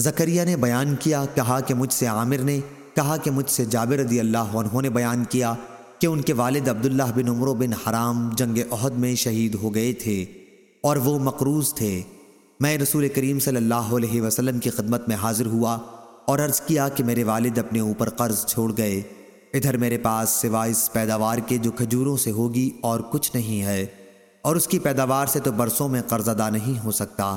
زکریہ نے بیان کیا، کہا کہ مجھ سے عامر نے، کہا کہ مجھ سے جابر رضی اللہ عنہ نے بیان کیا کہ ان کے والد عبداللہ بن عمرو بن حرام جنگ عہد میں شہید ہو گئے تھے اور وہ مقروض تھے۔ میں رسول کریم صلی اللہ علیہ وسلم کی خدمت میں حاضر ہوا اور عرض کیا کہ میرے والد اپنے اوپر قرض چھوڑ گئے۔ ادھر میرے پاس سوائے اس پیداوار کے جو کھجوروں سے ہوگی اور کچھ نہیں ہے اور اس کی پیداوار سے تو برسوں میں قرض ادا نہیں ہو سکتا۔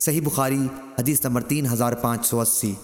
صحیح بخاری حدیث نمبر تین ہزار پانچ سو اسی۔